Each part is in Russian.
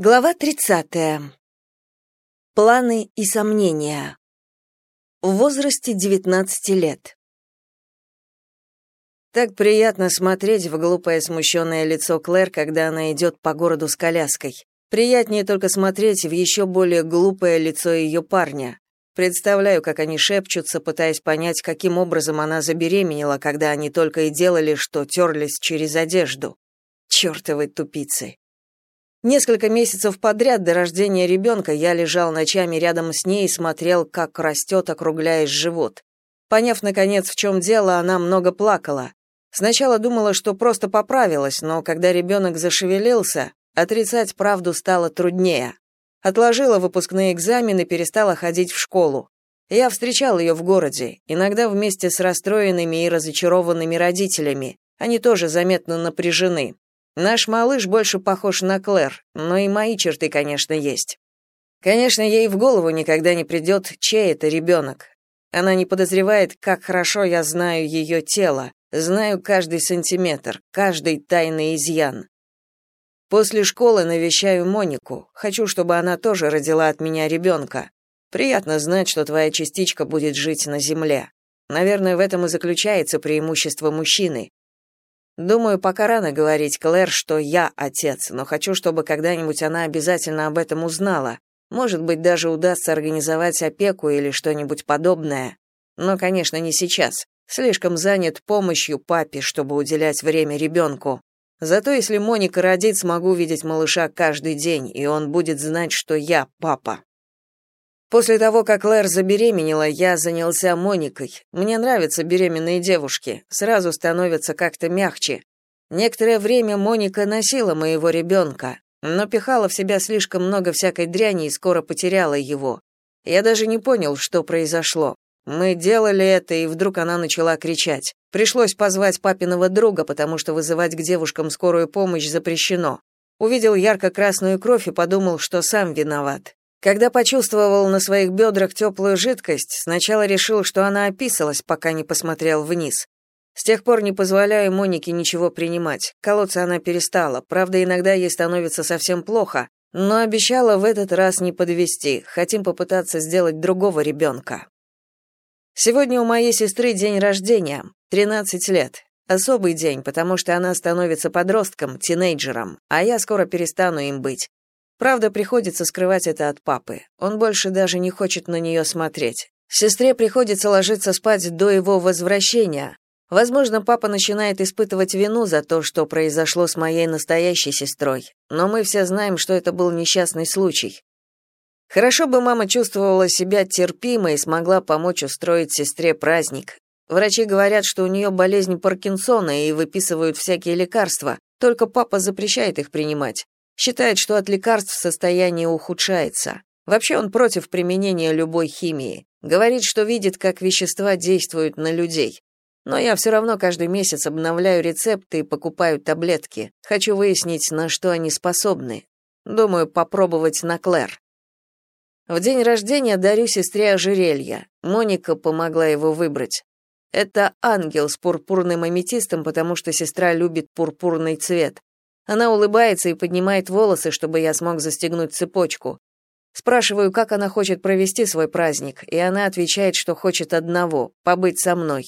Глава 30. Планы и сомнения. В возрасте 19 лет. Так приятно смотреть в глупое смущенное лицо Клэр, когда она идет по городу с коляской. Приятнее только смотреть в еще более глупое лицо ее парня. Представляю, как они шепчутся, пытаясь понять, каким образом она забеременела, когда они только и делали, что терлись через одежду. Чёртовы тупицы. Несколько месяцев подряд до рождения ребенка я лежал ночами рядом с ней и смотрел, как растет, округляясь живот. Поняв, наконец, в чем дело, она много плакала. Сначала думала, что просто поправилась, но когда ребенок зашевелился, отрицать правду стало труднее. Отложила выпускные экзамены, перестала ходить в школу. Я встречал ее в городе, иногда вместе с расстроенными и разочарованными родителями. Они тоже заметно напряжены. Наш малыш больше похож на Клэр, но и мои черты, конечно, есть. Конечно, ей в голову никогда не придет, чей это ребенок. Она не подозревает, как хорошо я знаю ее тело, знаю каждый сантиметр, каждый тайный изъян. После школы навещаю Монику. Хочу, чтобы она тоже родила от меня ребенка. Приятно знать, что твоя частичка будет жить на земле. Наверное, в этом и заключается преимущество мужчины. Думаю, пока рано говорить Клэр, что я отец, но хочу, чтобы когда-нибудь она обязательно об этом узнала. Может быть, даже удастся организовать опеку или что-нибудь подобное. Но, конечно, не сейчас. Слишком занят помощью папе, чтобы уделять время ребенку. Зато если Моника родит, смогу видеть малыша каждый день, и он будет знать, что я папа. После того, как Лэр забеременела, я занялся Моникой. Мне нравятся беременные девушки, сразу становятся как-то мягче. Некоторое время Моника носила моего ребенка, но пихала в себя слишком много всякой дряни и скоро потеряла его. Я даже не понял, что произошло. Мы делали это, и вдруг она начала кричать. Пришлось позвать папиного друга, потому что вызывать к девушкам скорую помощь запрещено. Увидел ярко-красную кровь и подумал, что сам виноват. Когда почувствовал на своих бедрах теплую жидкость, сначала решил, что она описалась, пока не посмотрел вниз. С тех пор не позволяю Монике ничего принимать. Колоться она перестала. Правда, иногда ей становится совсем плохо, но обещала в этот раз не подвести. Хотим попытаться сделать другого ребенка. Сегодня у моей сестры день рождения, 13 лет. Особый день, потому что она становится подростком, тинейджером, а я скоро перестану им быть. Правда, приходится скрывать это от папы. Он больше даже не хочет на нее смотреть. Сестре приходится ложиться спать до его возвращения. Возможно, папа начинает испытывать вину за то, что произошло с моей настоящей сестрой, но мы все знаем, что это был несчастный случай. Хорошо бы мама чувствовала себя терпимо и смогла помочь устроить сестре праздник. Врачи говорят, что у нее болезнь Паркинсона и выписывают всякие лекарства, только папа запрещает их принимать. Считает, что от лекарств состояние ухудшается. Вообще он против применения любой химии. Говорит, что видит, как вещества действуют на людей. Но я все равно каждый месяц обновляю рецепты и покупаю таблетки. Хочу выяснить, на что они способны. Думаю, попробовать на Клэр. В день рождения дарю сестре ожерелье. Моника помогла его выбрать. Это ангел с пурпурным аметистом, потому что сестра любит пурпурный цвет. Она улыбается и поднимает волосы, чтобы я смог застегнуть цепочку. Спрашиваю, как она хочет провести свой праздник, и она отвечает, что хочет одного — побыть со мной.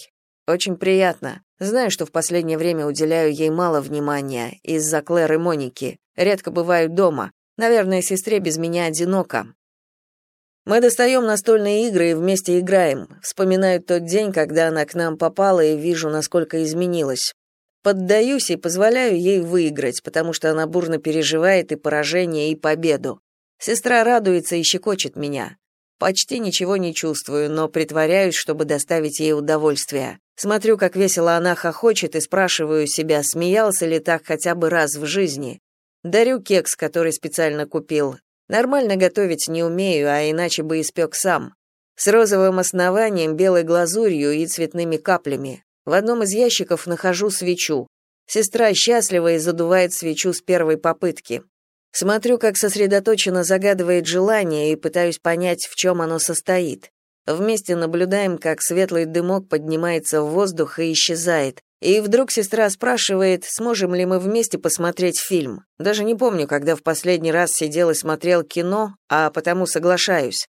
Очень приятно. Знаю, что в последнее время уделяю ей мало внимания из-за Клэр и Моники. Редко бываю дома. Наверное, сестре без меня одиноко. Мы достаем настольные игры и вместе играем. Вспоминаю тот день, когда она к нам попала, и вижу, насколько изменилась. Поддаюсь и позволяю ей выиграть, потому что она бурно переживает и поражение, и победу. Сестра радуется и щекочет меня. Почти ничего не чувствую, но притворяюсь, чтобы доставить ей удовольствие. Смотрю, как весело она хохочет, и спрашиваю себя, смеялся ли так хотя бы раз в жизни. Дарю кекс, который специально купил. Нормально готовить не умею, а иначе бы испек сам. С розовым основанием, белой глазурью и цветными каплями. В одном из ящиков нахожу свечу. Сестра счастлива и задувает свечу с первой попытки. Смотрю, как сосредоточенно загадывает желание и пытаюсь понять, в чем оно состоит. Вместе наблюдаем, как светлый дымок поднимается в воздух и исчезает, И вдруг сестра спрашивает, сможем ли мы вместе посмотреть фильм. Даже не помню, когда в последний раз сидел и смотрел кино, а потому соглашаюсь.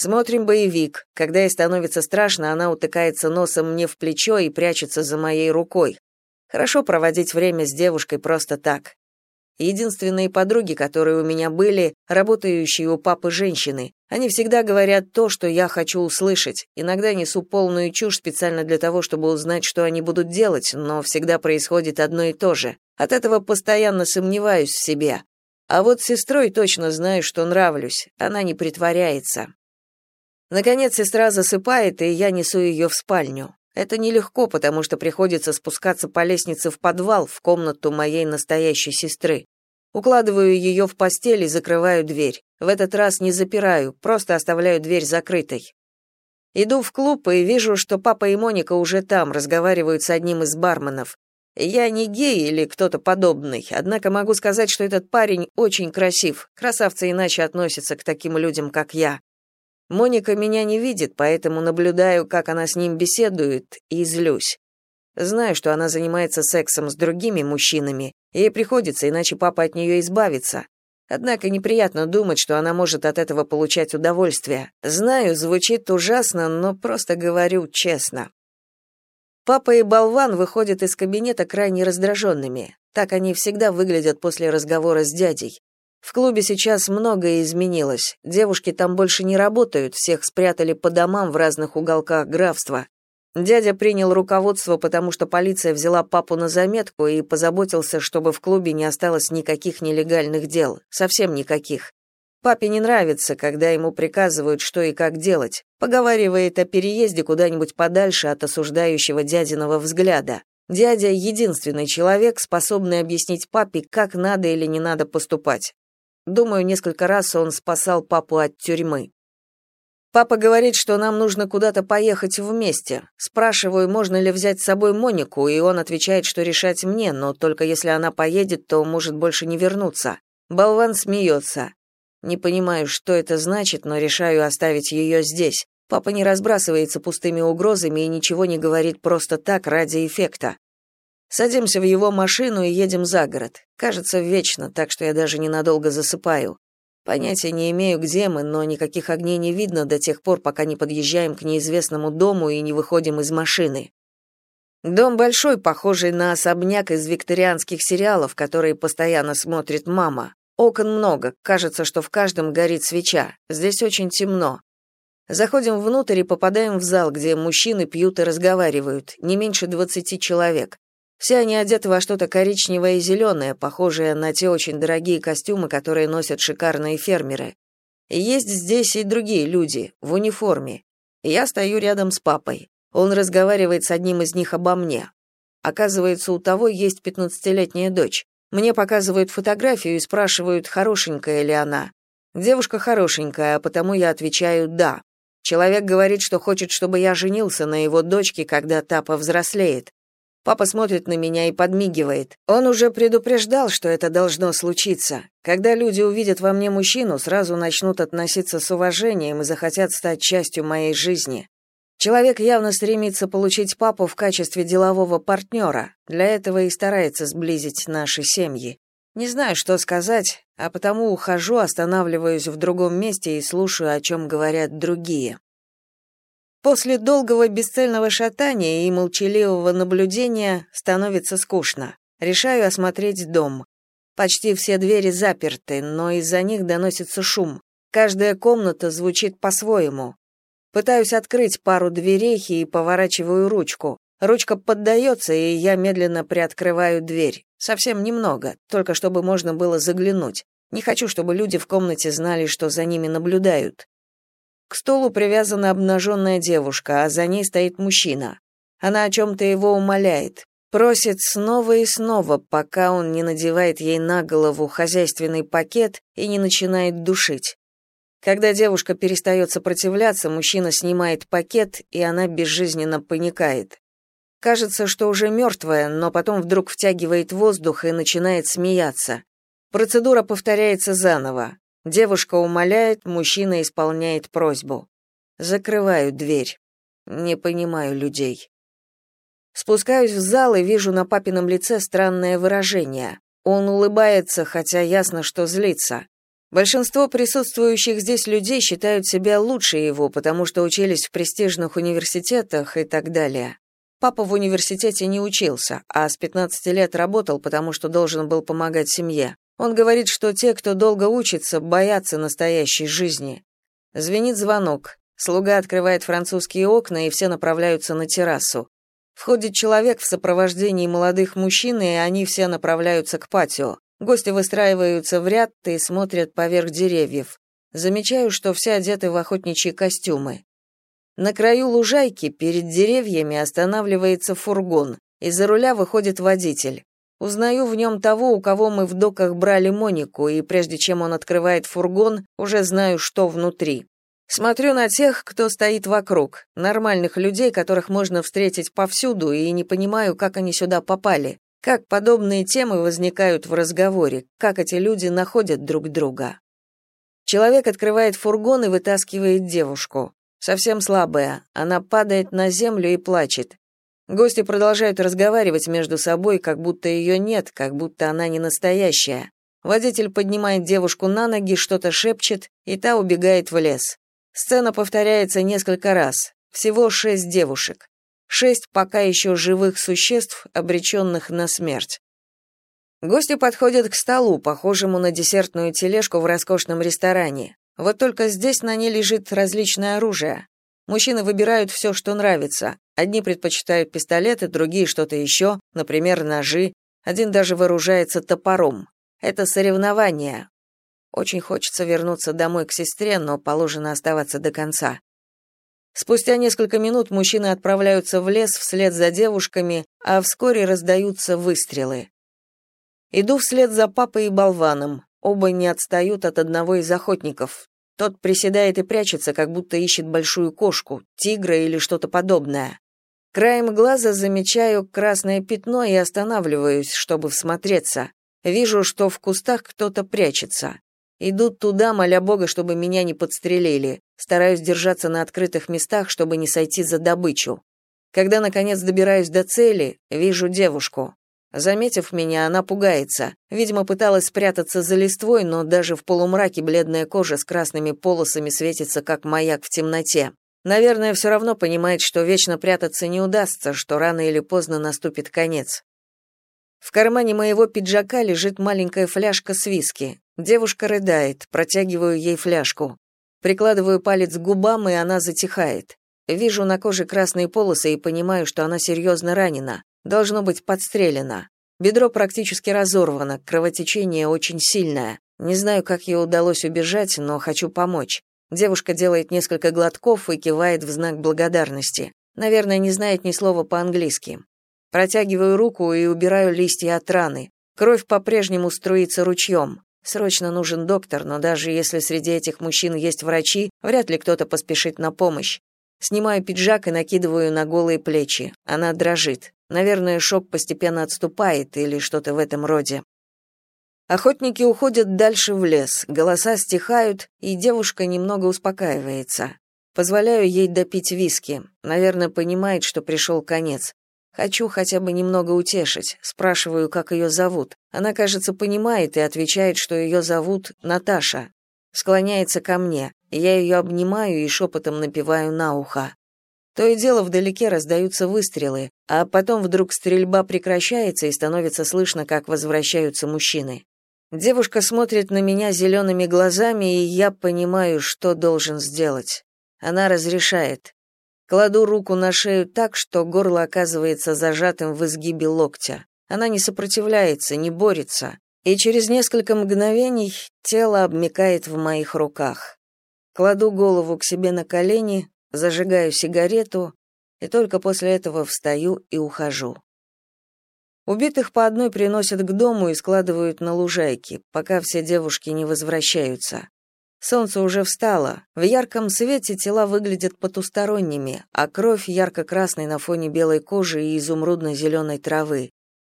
Смотрим боевик. Когда ей становится страшно, она утыкается носом мне в плечо и прячется за моей рукой. Хорошо проводить время с девушкой просто так. Единственные подруги, которые у меня были, работающие у папы женщины. Они всегда говорят то, что я хочу услышать. Иногда несу полную чушь специально для того, чтобы узнать, что они будут делать, но всегда происходит одно и то же. От этого постоянно сомневаюсь в себе. А вот с сестрой точно знаю, что нравлюсь. Она не притворяется. Наконец сестра засыпает, и я несу ее в спальню. Это нелегко, потому что приходится спускаться по лестнице в подвал, в комнату моей настоящей сестры. Укладываю ее в постель и закрываю дверь. В этот раз не запираю, просто оставляю дверь закрытой. Иду в клуб и вижу, что папа и Моника уже там, разговаривают с одним из барменов. Я не гей или кто-то подобный, однако могу сказать, что этот парень очень красив. Красавцы иначе относятся к таким людям, как я. Моника меня не видит, поэтому наблюдаю, как она с ним беседует, и злюсь. Знаю, что она занимается сексом с другими мужчинами, ей приходится, иначе папа от нее избавится. Однако неприятно думать, что она может от этого получать удовольствие. Знаю, звучит ужасно, но просто говорю честно. Папа и болван выходят из кабинета крайне раздраженными. Так они всегда выглядят после разговора с дядей. В клубе сейчас многое изменилось. Девушки там больше не работают, всех спрятали по домам в разных уголках графства. Дядя принял руководство, потому что полиция взяла папу на заметку и позаботился, чтобы в клубе не осталось никаких нелегальных дел, совсем никаких. Папе не нравится, когда ему приказывают, что и как делать. Поговаривает о переезде куда-нибудь подальше от осуждающего дядиного взгляда. Дядя — единственный человек, способный объяснить папе, как надо или не надо поступать. Думаю, несколько раз он спасал папу от тюрьмы. Папа говорит, что нам нужно куда-то поехать вместе. Спрашиваю, можно ли взять с собой Монику, и он отвечает, что решать мне, но только если она поедет, то может больше не вернуться. Болван смеется. Не понимаю, что это значит, но решаю оставить ее здесь. Папа не разбрасывается пустыми угрозами и ничего не говорит просто так ради эффекта. Садимся в его машину и едем за город. Кажется, вечно, так что я даже ненадолго засыпаю. Понятия не имею, где мы, но никаких огней не видно до тех пор, пока не подъезжаем к неизвестному дому и не выходим из машины. Дом большой, похожий на особняк из викторианских сериалов, которые постоянно смотрит мама. Окон много, кажется, что в каждом горит свеча. Здесь очень темно. Заходим внутрь и попадаем в зал, где мужчины пьют и разговаривают, не меньше двадцати человек. Все они одеты во что-то коричневое и зеленое, похожее на те очень дорогие костюмы, которые носят шикарные фермеры. И есть здесь и другие люди, в униформе. Я стою рядом с папой. Он разговаривает с одним из них обо мне. Оказывается, у того есть пятнадцатилетняя дочь. Мне показывают фотографию и спрашивают, хорошенькая ли она. Девушка хорошенькая, а потому я отвечаю «да». Человек говорит, что хочет, чтобы я женился на его дочке, когда та повзрослеет. Папа смотрит на меня и подмигивает. Он уже предупреждал, что это должно случиться. Когда люди увидят во мне мужчину, сразу начнут относиться с уважением и захотят стать частью моей жизни. Человек явно стремится получить папу в качестве делового партнера. Для этого и старается сблизить наши семьи. Не знаю, что сказать, а потому ухожу, останавливаюсь в другом месте и слушаю, о чем говорят другие. После долгого бесцельного шатания и молчаливого наблюдения становится скучно. Решаю осмотреть дом. Почти все двери заперты, но из-за них доносится шум. Каждая комната звучит по-своему. Пытаюсь открыть пару дверей и поворачиваю ручку. Ручка поддается, и я медленно приоткрываю дверь. Совсем немного, только чтобы можно было заглянуть. Не хочу, чтобы люди в комнате знали, что за ними наблюдают. К столу привязана обнаженная девушка, а за ней стоит мужчина. Она о чем-то его умоляет, просит снова и снова, пока он не надевает ей на голову хозяйственный пакет и не начинает душить. Когда девушка перестает сопротивляться, мужчина снимает пакет, и она безжизненно паникает. Кажется, что уже мертвая, но потом вдруг втягивает воздух и начинает смеяться. Процедура повторяется заново. Девушка умоляет, мужчина исполняет просьбу. Закрываю дверь. Не понимаю людей. Спускаюсь в зал и вижу на папином лице странное выражение. Он улыбается, хотя ясно, что злится. Большинство присутствующих здесь людей считают себя лучше его, потому что учились в престижных университетах и так далее. Папа в университете не учился, а с 15 лет работал, потому что должен был помогать семье. Он говорит, что те, кто долго учится, боятся настоящей жизни. Звенит звонок. Слуга открывает французские окна, и все направляются на террасу. Входит человек в сопровождении молодых мужчин, и они все направляются к патио. Гости выстраиваются в ряд и смотрят поверх деревьев. Замечаю, что все одеты в охотничьи костюмы. На краю лужайки перед деревьями останавливается фургон. Из-за руля выходит водитель. Узнаю в нем того, у кого мы в доках брали Монику, и прежде чем он открывает фургон, уже знаю, что внутри. Смотрю на тех, кто стоит вокруг, нормальных людей, которых можно встретить повсюду, и не понимаю, как они сюда попали. Как подобные темы возникают в разговоре, как эти люди находят друг друга. Человек открывает фургон и вытаскивает девушку. Совсем слабая, она падает на землю и плачет. Гости продолжают разговаривать между собой, как будто ее нет, как будто она не настоящая. Водитель поднимает девушку на ноги, что-то шепчет, и та убегает в лес. Сцена повторяется несколько раз. Всего шесть девушек шесть пока еще живых существ, обреченных на смерть. Гости подходят к столу, похожему на десертную тележку в роскошном ресторане. Вот только здесь на ней лежит различное оружие. Мужчины выбирают все, что нравится. Одни предпочитают пистолеты, другие что-то еще, например, ножи. Один даже вооружается топором. Это соревнование. Очень хочется вернуться домой к сестре, но положено оставаться до конца. Спустя несколько минут мужчины отправляются в лес вслед за девушками, а вскоре раздаются выстрелы. Иду вслед за папой и болваном. Оба не отстают от одного из охотников. Тот приседает и прячется, как будто ищет большую кошку, тигра или что-то подобное. Краем глаза замечаю красное пятно и останавливаюсь, чтобы всмотреться. Вижу, что в кустах кто-то прячется. Идут туда, моля Бога, чтобы меня не подстрелили. Стараюсь держаться на открытых местах, чтобы не сойти за добычу. Когда, наконец, добираюсь до цели, вижу девушку. Заметив меня, она пугается. Видимо, пыталась спрятаться за листвой, но даже в полумраке бледная кожа с красными полосами светится, как маяк в темноте. Наверное, все равно понимает, что вечно прятаться не удастся, что рано или поздно наступит конец. В кармане моего пиджака лежит маленькая фляжка с виски. Девушка рыдает, протягиваю ей фляжку. Прикладываю палец к губам, и она затихает. Вижу на коже красные полосы и понимаю, что она серьезно ранена. Должно быть подстрелена. Бедро практически разорвано, кровотечение очень сильное. Не знаю, как ей удалось убежать, но хочу помочь. Девушка делает несколько глотков и кивает в знак благодарности. Наверное, не знает ни слова по-английски. Протягиваю руку и убираю листья от раны. Кровь по-прежнему струится ручьем. Срочно нужен доктор, но даже если среди этих мужчин есть врачи, вряд ли кто-то поспешит на помощь. Снимаю пиджак и накидываю на голые плечи. Она дрожит. Наверное, шок постепенно отступает или что-то в этом роде. Охотники уходят дальше в лес, голоса стихают, и девушка немного успокаивается. Позволяю ей допить виски. Наверное, понимает, что пришел конец. Хочу хотя бы немного утешить. Спрашиваю, как ее зовут. Она, кажется, понимает и отвечает, что ее зовут Наташа. Склоняется ко мне. Я ее обнимаю и шепотом напеваю на ухо. То и дело вдалеке раздаются выстрелы, а потом вдруг стрельба прекращается и становится слышно, как возвращаются мужчины. Девушка смотрит на меня зелеными глазами, и я понимаю, что должен сделать. Она разрешает. Кладу руку на шею так, что горло оказывается зажатым в изгибе локтя. Она не сопротивляется, не борется, и через несколько мгновений тело обмякает в моих руках. Кладу голову к себе на колени, зажигаю сигарету, и только после этого встаю и ухожу. Убитых по одной приносят к дому и складывают на лужайке, пока все девушки не возвращаются. Солнце уже встало. В ярком свете тела выглядят потусторонними, а кровь ярко-красной на фоне белой кожи и изумрудно-зеленой травы.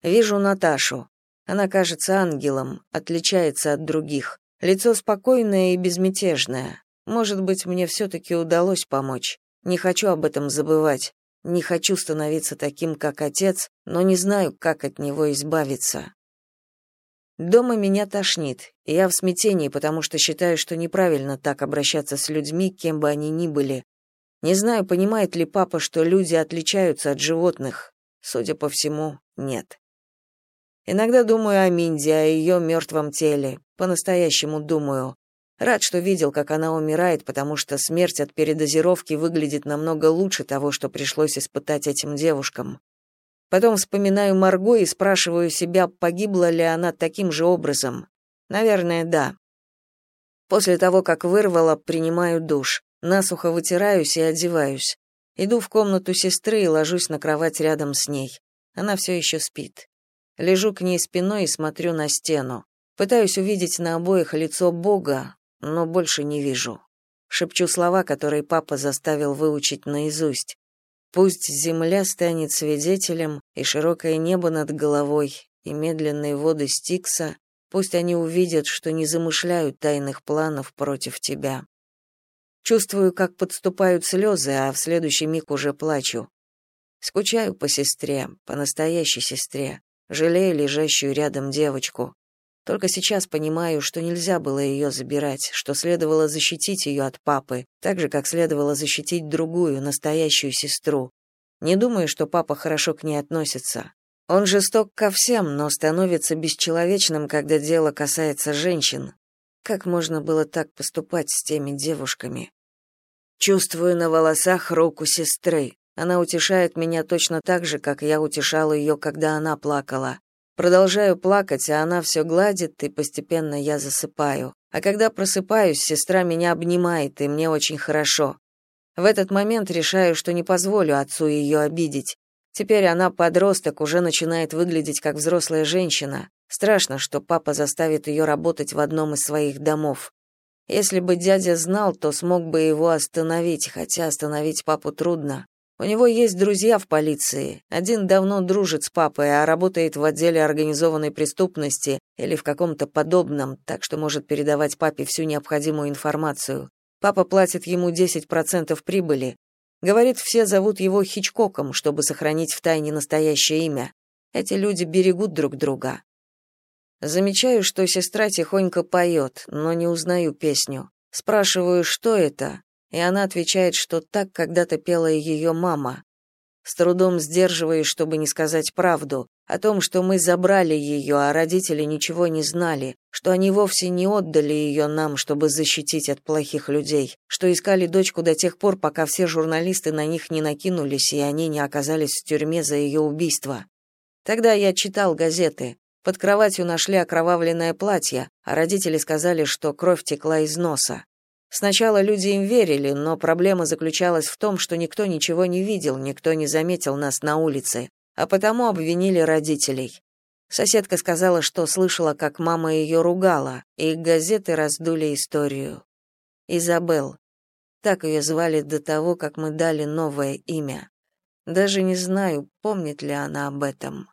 Вижу Наташу. Она кажется ангелом, отличается от других. Лицо спокойное и безмятежное. Может быть, мне все-таки удалось помочь. Не хочу об этом забывать. Не хочу становиться таким, как отец, но не знаю, как от него избавиться. Дома меня тошнит, и я в смятении, потому что считаю, что неправильно так обращаться с людьми, кем бы они ни были. Не знаю, понимает ли папа, что люди отличаются от животных. Судя по всему, нет. Иногда думаю о Минди, о ее мертвом теле. По-настоящему думаю. Рад, что видел, как она умирает, потому что смерть от передозировки выглядит намного лучше того, что пришлось испытать этим девушкам. Потом вспоминаю Марго и спрашиваю себя, погибла ли она таким же образом. Наверное, да. После того, как вырвала, принимаю душ. Насухо вытираюсь и одеваюсь. Иду в комнату сестры и ложусь на кровать рядом с ней. Она все еще спит. Лежу к ней спиной и смотрю на стену. Пытаюсь увидеть на обоих лицо Бога, но больше не вижу. Шепчу слова, которые папа заставил выучить наизусть. Пусть земля станет свидетелем, и широкое небо над головой, и медленные воды Стикса, пусть они увидят, что не замышляют тайных планов против тебя. Чувствую, как подступают слезы, а в следующий миг уже плачу. Скучаю по сестре, по настоящей сестре, жалею лежащую рядом девочку. Только сейчас понимаю, что нельзя было ее забирать, что следовало защитить ее от папы, так же, как следовало защитить другую, настоящую сестру. Не думаю, что папа хорошо к ней относится. Он жесток ко всем, но становится бесчеловечным, когда дело касается женщин. Как можно было так поступать с теми девушками? Чувствую на волосах руку сестры. Она утешает меня точно так же, как я утешала ее, когда она плакала. Продолжаю плакать, а она все гладит, и постепенно я засыпаю. А когда просыпаюсь, сестра меня обнимает, и мне очень хорошо. В этот момент решаю, что не позволю отцу ее обидеть. Теперь она подросток, уже начинает выглядеть как взрослая женщина. Страшно, что папа заставит ее работать в одном из своих домов. Если бы дядя знал, то смог бы его остановить, хотя остановить папу трудно. У него есть друзья в полиции. Один давно дружит с папой, а работает в отделе организованной преступности или в каком-то подобном, так что может передавать папе всю необходимую информацию. Папа платит ему 10% прибыли. Говорит, все зовут его Хичкоком, чтобы сохранить в тайне настоящее имя. Эти люди берегут друг друга. Замечаю, что сестра тихонько поет, но не узнаю песню. Спрашиваю, что это, и она отвечает, что так когда-то пела ее мама. С трудом сдерживаюсь, чтобы не сказать правду, о том, что мы забрали ее, а родители ничего не знали, что они вовсе не отдали ее нам, чтобы защитить от плохих людей, что искали дочку до тех пор, пока все журналисты на них не накинулись, и они не оказались в тюрьме за ее убийство. Тогда я читал газеты. Под кроватью нашли окровавленное платье, а родители сказали, что кровь текла из носа. Сначала люди им верили, но проблема заключалась в том, что никто ничего не видел, никто не заметил нас на улице, а потому обвинили родителей. Соседка сказала, что слышала, как мама ее ругала, и газеты раздули историю. Изабел. Так ее звали до того, как мы дали новое имя. Даже не знаю, помнит ли она об этом.